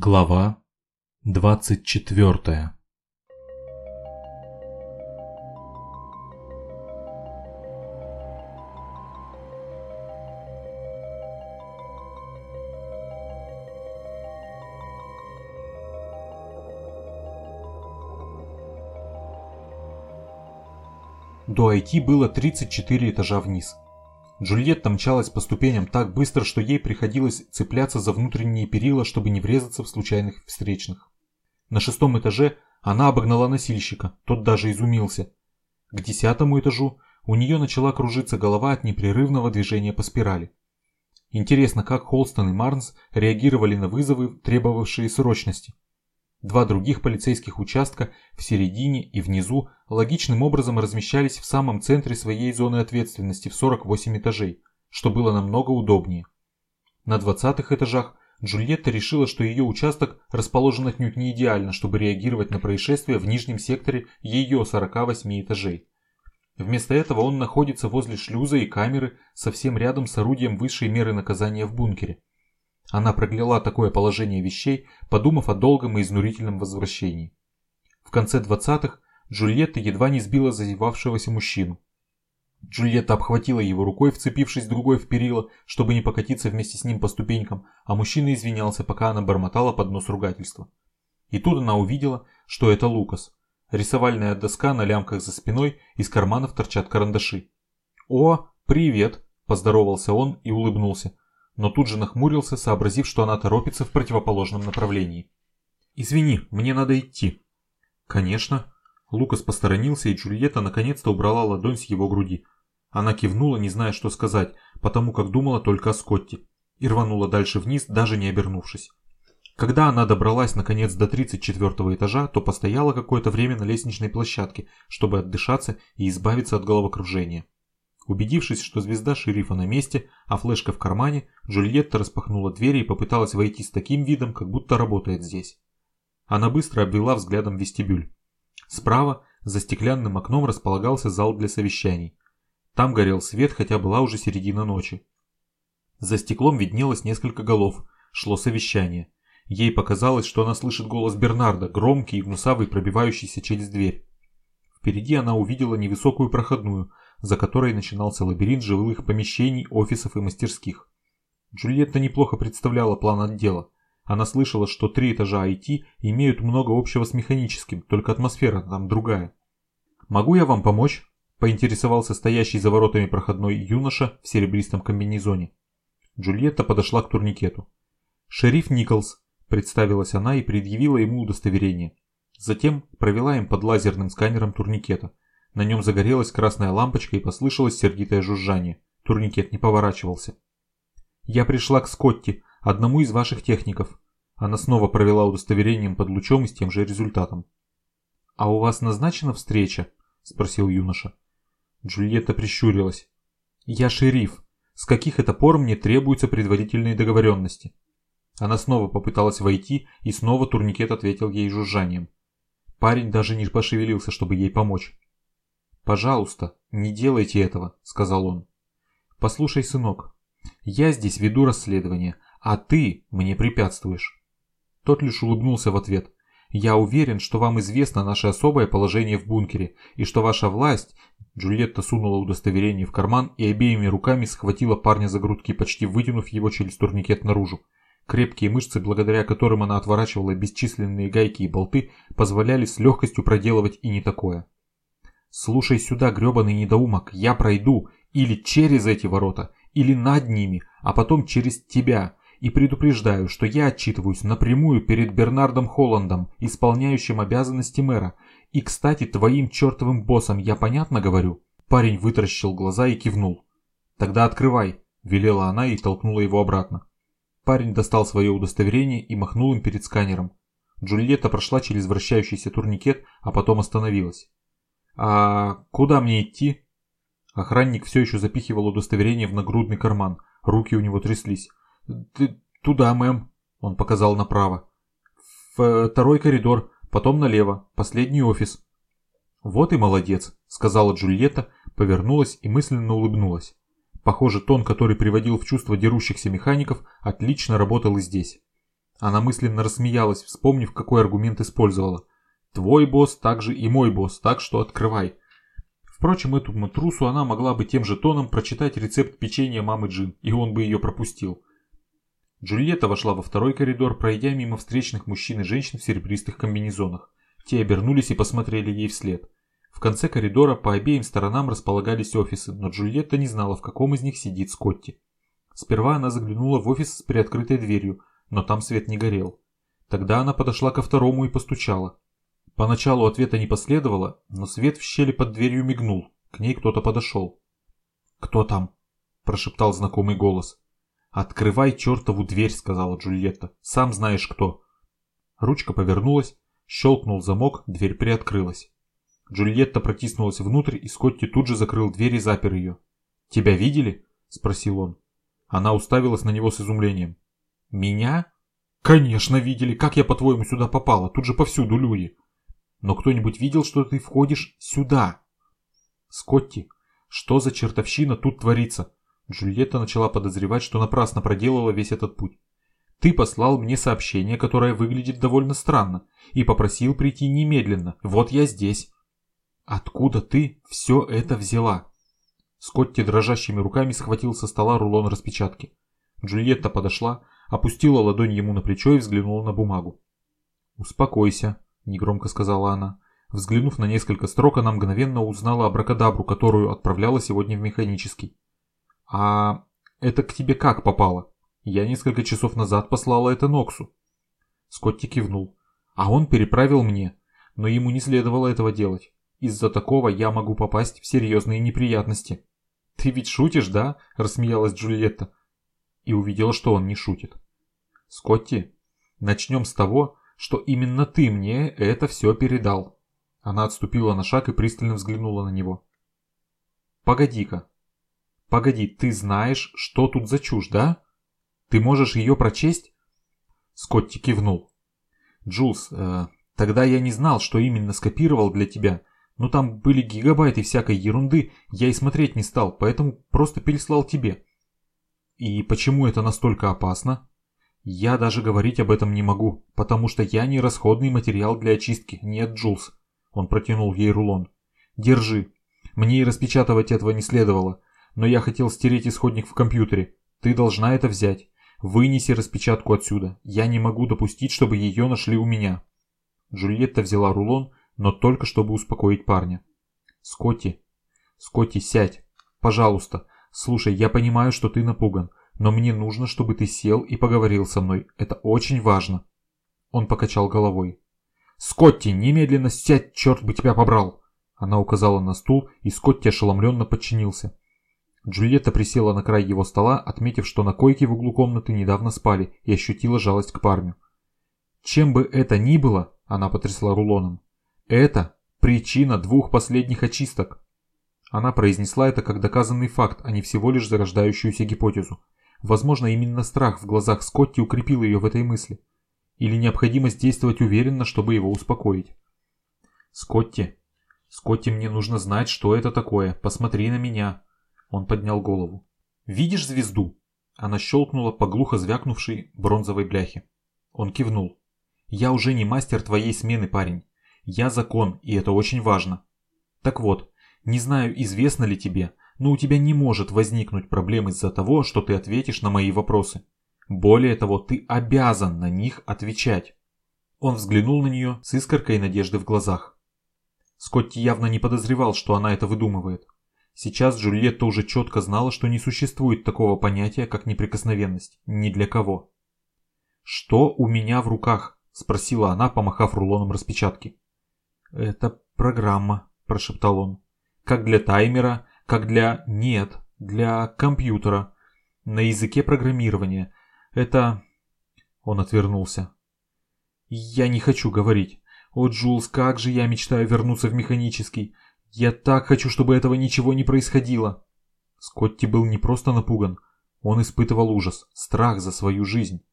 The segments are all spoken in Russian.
Глава 24 До IT было 34 этажа вниз. Джульетта мчалась по ступеням так быстро, что ей приходилось цепляться за внутренние перила, чтобы не врезаться в случайных встречных. На шестом этаже она обогнала носильщика, тот даже изумился. К десятому этажу у нее начала кружиться голова от непрерывного движения по спирали. Интересно, как Холстон и Марнс реагировали на вызовы, требовавшие срочности. Два других полицейских участка в середине и внизу логичным образом размещались в самом центре своей зоны ответственности в 48 этажей, что было намного удобнее. На 20 этажах Джульетта решила, что ее участок расположен отнюдь не идеально, чтобы реагировать на происшествия в нижнем секторе ее 48 этажей. Вместо этого он находится возле шлюза и камеры совсем рядом с орудием высшей меры наказания в бункере. Она прокляла такое положение вещей, подумав о долгом и изнурительном возвращении. В конце 20-х Джульетта едва не сбила зазевавшегося мужчину. Джульетта обхватила его рукой, вцепившись другой в перила, чтобы не покатиться вместе с ним по ступенькам, а мужчина извинялся, пока она бормотала под нос ругательства. И тут она увидела, что это Лукас. Рисовальная доска на лямках за спиной, из карманов торчат карандаши. «О, привет!» – поздоровался он и улыбнулся но тут же нахмурился, сообразив, что она торопится в противоположном направлении. «Извини, мне надо идти». «Конечно». Лукас посторонился, и Джульетта наконец-то убрала ладонь с его груди. Она кивнула, не зная, что сказать, потому как думала только о Скотте, и рванула дальше вниз, даже не обернувшись. Когда она добралась наконец до 34 этажа, то постояла какое-то время на лестничной площадке, чтобы отдышаться и избавиться от головокружения. Убедившись, что звезда шерифа на месте, а флешка в кармане, Джульетта распахнула двери и попыталась войти с таким видом, как будто работает здесь. Она быстро обвела взглядом вестибюль. Справа, за стеклянным окном, располагался зал для совещаний. Там горел свет, хотя была уже середина ночи. За стеклом виднелось несколько голов, шло совещание. Ей показалось, что она слышит голос Бернарда, громкий и гнусавый, пробивающийся через дверь. Впереди она увидела невысокую проходную, за которой начинался лабиринт жилых помещений, офисов и мастерских. Джульетта неплохо представляла план отдела. Она слышала, что три этажа IT имеют много общего с механическим, только атмосфера там другая. «Могу я вам помочь?» – поинтересовался стоящий за воротами проходной юноша в серебристом комбинезоне. Джульетта подошла к турникету. «Шериф Николс», – представилась она и предъявила ему удостоверение. Затем провела им под лазерным сканером турникета – на нем загорелась красная лампочка и послышалось сердитое жужжание. Турникет не поворачивался. «Я пришла к Скотти, одному из ваших техников». Она снова провела удостоверением под лучом и с тем же результатом. «А у вас назначена встреча?» – спросил юноша. Джульетта прищурилась. «Я шериф. С каких это пор мне требуются предварительные договоренности?» Она снова попыталась войти, и снова турникет ответил ей жужжанием. Парень даже не пошевелился, чтобы ей помочь. «Пожалуйста, не делайте этого», — сказал он. «Послушай, сынок, я здесь веду расследование, а ты мне препятствуешь». Тот лишь улыбнулся в ответ. «Я уверен, что вам известно наше особое положение в бункере, и что ваша власть...» Джульетта сунула удостоверение в карман и обеими руками схватила парня за грудки, почти вытянув его через турникет наружу. Крепкие мышцы, благодаря которым она отворачивала бесчисленные гайки и болты, позволяли с легкостью проделывать и не такое. Слушай сюда, гребаный недоумок, я пройду или через эти ворота, или над ними, а потом через тебя. И предупреждаю, что я отчитываюсь напрямую перед Бернардом Холландом, исполняющим обязанности мэра. И, кстати, твоим чертовым боссом я понятно говорю?» Парень вытаращил глаза и кивнул. «Тогда открывай», – велела она и толкнула его обратно. Парень достал свое удостоверение и махнул им перед сканером. Джульетта прошла через вращающийся турникет, а потом остановилась. «А куда мне идти?» Охранник все еще запихивал удостоверение в нагрудный карман. Руки у него тряслись. «Туда, мэм», — он показал направо. «Второй коридор, потом налево, последний офис». «Вот и молодец», — сказала Джульетта, повернулась и мысленно улыбнулась. Похоже, тон, который приводил в чувство дерущихся механиков, отлично работал и здесь. Она мысленно рассмеялась, вспомнив, какой аргумент использовала. «Твой босс также и мой босс, так что открывай». Впрочем, эту матрусу она могла бы тем же тоном прочитать рецепт печенья мамы Джин, и он бы ее пропустил. Джульетта вошла во второй коридор, пройдя мимо встречных мужчин и женщин в серебристых комбинезонах. Те обернулись и посмотрели ей вслед. В конце коридора по обеим сторонам располагались офисы, но Джульетта не знала, в каком из них сидит Скотти. Сперва она заглянула в офис с приоткрытой дверью, но там свет не горел. Тогда она подошла ко второму и постучала. Поначалу ответа не последовало, но свет в щели под дверью мигнул. К ней кто-то подошел. «Кто там?» – прошептал знакомый голос. «Открывай чертову дверь», – сказала Джульетта. «Сам знаешь кто». Ручка повернулась, щелкнул замок, дверь приоткрылась. Джульетта протиснулась внутрь, и Скотти тут же закрыл дверь и запер ее. «Тебя видели?» – спросил он. Она уставилась на него с изумлением. «Меня?» «Конечно видели. Как я, по-твоему, сюда попала? Тут же повсюду люди». Но кто-нибудь видел, что ты входишь сюда? Скотти, что за чертовщина тут творится? Джульетта начала подозревать, что напрасно проделала весь этот путь. Ты послал мне сообщение, которое выглядит довольно странно, и попросил прийти немедленно. Вот я здесь. Откуда ты все это взяла? Скотти дрожащими руками схватил со стола рулон распечатки. Джульетта подошла, опустила ладонь ему на плечо и взглянула на бумагу. «Успокойся», негромко сказала она. Взглянув на несколько строк, она мгновенно узнала абракадабру, которую отправляла сегодня в механический. «А это к тебе как попало? Я несколько часов назад послала это Ноксу». Скотти кивнул. «А он переправил мне, но ему не следовало этого делать. Из-за такого я могу попасть в серьезные неприятности». «Ты ведь шутишь, да?» – рассмеялась Джульетта. И увидела, что он не шутит. «Скотти, начнем с того, что именно ты мне это все передал. Она отступила на шаг и пристально взглянула на него. Погоди-ка. Погоди, ты знаешь, что тут за чушь, да? Ты можешь ее прочесть? Скотти кивнул. Джулс, э, тогда я не знал, что именно скопировал для тебя. Но там были гигабайты всякой ерунды, я и смотреть не стал, поэтому просто переслал тебе. И почему это настолько опасно? Я даже говорить об этом не могу, потому что я не расходный материал для очистки, нет, Джулс. Он протянул ей рулон. Держи. Мне и распечатывать этого не следовало, но я хотел стереть исходник в компьютере. Ты должна это взять. Вынеси распечатку отсюда. Я не могу допустить, чтобы ее нашли у меня. Джульетта взяла рулон, но только чтобы успокоить парня. Скотти, Скотти, сядь. Пожалуйста. Слушай, я понимаю, что ты напуган, но мне нужно, чтобы ты сел и поговорил со мной. Это очень важно. Он покачал головой. «Скотти, немедленно сядь, черт бы тебя побрал!» Она указала на стул, и Скотти ошеломленно подчинился. Джульетта присела на край его стола, отметив, что на койке в углу комнаты недавно спали, и ощутила жалость к парню. «Чем бы это ни было», — она потрясла рулоном, — «это причина двух последних очисток». Она произнесла это как доказанный факт, а не всего лишь зарождающуюся гипотезу. Возможно, именно страх в глазах Скотти укрепил ее в этой мысли. Или необходимость действовать уверенно, чтобы его успокоить. «Скотти, Скотти, мне нужно знать, что это такое. Посмотри на меня». Он поднял голову. «Видишь звезду?» Она щелкнула по глухо звякнувшей бронзовой бляхе. Он кивнул. «Я уже не мастер твоей смены, парень. Я закон, и это очень важно. Так вот, не знаю, известно ли тебе, но у тебя не может возникнуть проблем из-за того, что ты ответишь на мои вопросы. Более того, ты обязан на них отвечать. Он взглянул на нее с искоркой надежды в глазах. Скотти явно не подозревал, что она это выдумывает. Сейчас Джульетта уже четко знала, что не существует такого понятия, как неприкосновенность. Ни для кого. «Что у меня в руках?» – спросила она, помахав рулоном распечатки. «Это программа», – прошептал он. «Как для таймера, как для «нет», для компьютера, на языке программирования. Это... Он отвернулся. Я не хочу говорить. О, Джулс, как же я мечтаю вернуться в механический. Я так хочу, чтобы этого ничего не происходило. Скотти был не просто напуган. Он испытывал ужас, страх за свою жизнь.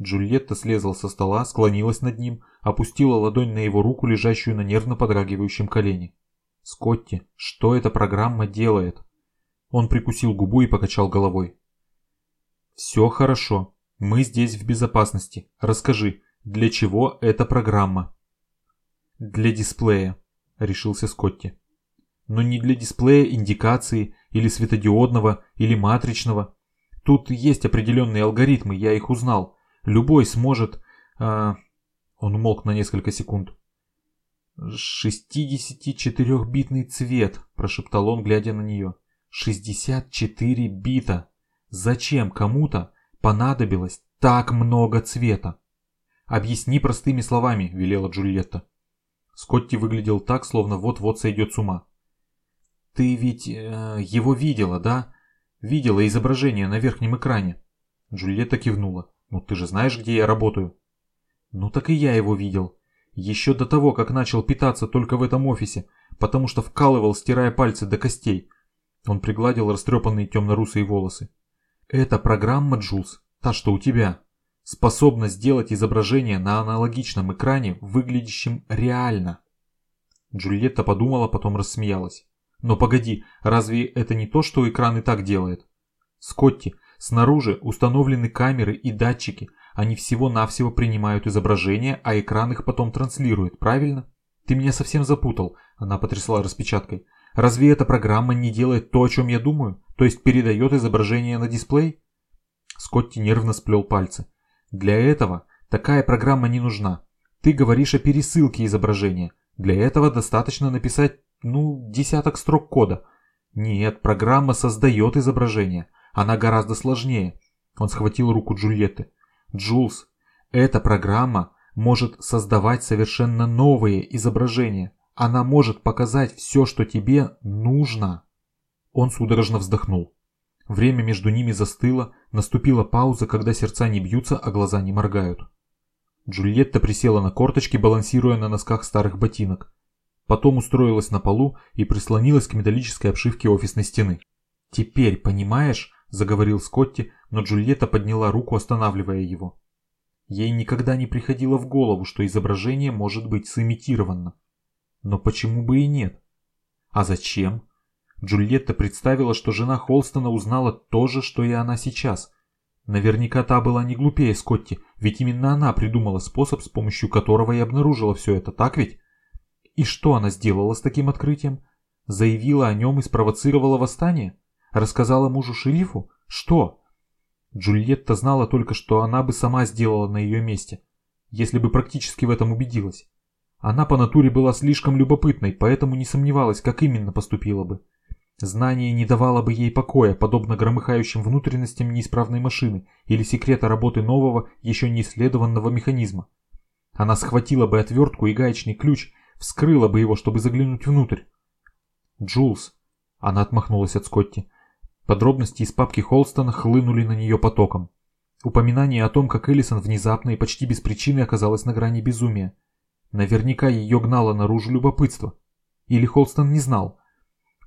Джульетта слезла со стола, склонилась над ним, опустила ладонь на его руку, лежащую на нервно подрагивающем колене. «Скотти, что эта программа делает?» Он прикусил губу и покачал головой. «Все хорошо. Мы здесь в безопасности. Расскажи, для чего эта программа?» «Для дисплея», — решился Скотти. «Но не для дисплея индикации, или светодиодного, или матричного. Тут есть определенные алгоритмы, я их узнал. Любой сможет...» а... Он умолк на несколько секунд. «64-битный цвет», – прошептал он, глядя на нее. «64 бита! Зачем кому-то понадобилось так много цвета?» «Объясни простыми словами», – велела Джульетта. Скотти выглядел так, словно вот-вот сойдет с ума. «Ты ведь э, его видела, да? Видела изображение на верхнем экране?» Джульетта кивнула. «Ну ты же знаешь, где я работаю?» «Ну так и я его видел. Еще до того, как начал питаться только в этом офисе, потому что вкалывал, стирая пальцы до костей. Он пригладил растрепанные темно-русые волосы. Это программа, Джулс, та, что у тебя, способна сделать изображение на аналогичном экране, выглядящем реально. Джульетта подумала, потом рассмеялась. Но погоди, разве это не то, что экран и так делает? Скотти, снаружи установлены камеры и датчики, они всего-навсего принимают изображение, а экран их потом транслирует, правильно? Ты меня совсем запутал, она потрясла распечаткой. Разве эта программа не делает то, о чем я думаю? То есть передает изображение на дисплей? Скотти нервно сплел пальцы. Для этого такая программа не нужна. Ты говоришь о пересылке изображения. Для этого достаточно написать, ну, десяток строк кода. Нет, программа создает изображение. Она гораздо сложнее. Он схватил руку Джульетты. Джулс, эта программа может создавать совершенно новые изображения. Она может показать все, что тебе нужно. Он судорожно вздохнул. Время между ними застыло, наступила пауза, когда сердца не бьются, а глаза не моргают. Джульетта присела на корточки, балансируя на носках старых ботинок. Потом устроилась на полу и прислонилась к металлической обшивке офисной стены. «Теперь понимаешь, — заговорил Скотти, но Джульетта подняла руку, останавливая его. Ей никогда не приходило в голову, что изображение может быть сымитировано. Но почему бы и нет? А зачем? Джульетта представила, что жена Холстона узнала то же, что и она сейчас. Наверняка та была не глупее Скотти, ведь именно она придумала способ, с помощью которого и обнаружила все это, так ведь? И что она сделала с таким открытием? Заявила о нем и спровоцировала восстание? Рассказала мужу-шерифу? Что? Джульетта знала только, что она бы сама сделала на ее месте, если бы практически в этом убедилась. Она по натуре была слишком любопытной, поэтому не сомневалась, как именно поступила бы. Знание не давало бы ей покоя, подобно громыхающим внутренностям неисправной машины или секрета работы нового, еще не исследованного механизма. Она схватила бы отвертку и гаечный ключ, вскрыла бы его, чтобы заглянуть внутрь. «Джулс», — она отмахнулась от Скотти, Подробности из папки Холстона хлынули на нее потоком. Упоминание о том, как Эллисон внезапно и почти без причины оказалась на грани безумия. Наверняка ее гнало наружу любопытство. Или Холстон не знал.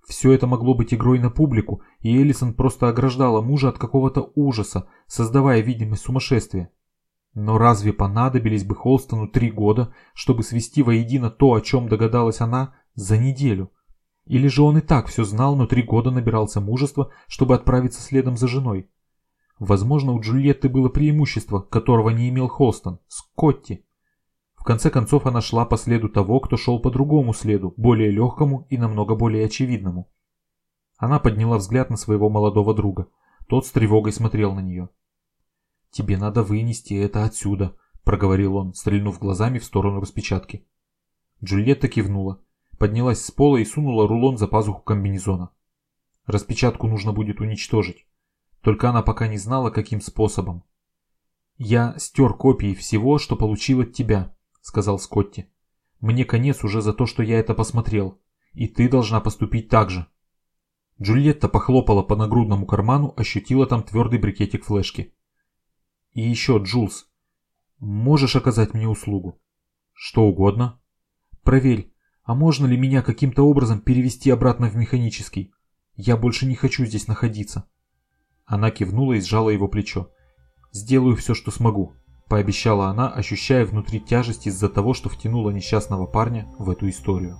Все это могло быть игрой на публику, и Эллисон просто ограждала мужа от какого-то ужаса, создавая видимость сумасшествия. Но разве понадобились бы Холстону три года, чтобы свести воедино то, о чем догадалась она, за неделю? Или же он и так все знал, но три года набирался мужества, чтобы отправиться следом за женой? Возможно, у Джульетты было преимущество, которого не имел Холстон – Скотти. В конце концов, она шла по следу того, кто шел по другому следу, более легкому и намного более очевидному. Она подняла взгляд на своего молодого друга. Тот с тревогой смотрел на нее. «Тебе надо вынести это отсюда», – проговорил он, стрельнув глазами в сторону распечатки. Джульетта кивнула поднялась с пола и сунула рулон за пазуху комбинезона. Распечатку нужно будет уничтожить. Только она пока не знала, каким способом. «Я стер копии всего, что получил от тебя», — сказал Скотти. «Мне конец уже за то, что я это посмотрел. И ты должна поступить так же». Джульетта похлопала по нагрудному карману, ощутила там твердый брикетик флешки. «И еще, Джулс, можешь оказать мне услугу?» «Что угодно». «Проверь, а можно ли меня каким-то образом перевести обратно в механический? Я больше не хочу здесь находиться. Она кивнула и сжала его плечо. «Сделаю все, что смогу», – пообещала она, ощущая внутри тяжесть из-за того, что втянула несчастного парня в эту историю.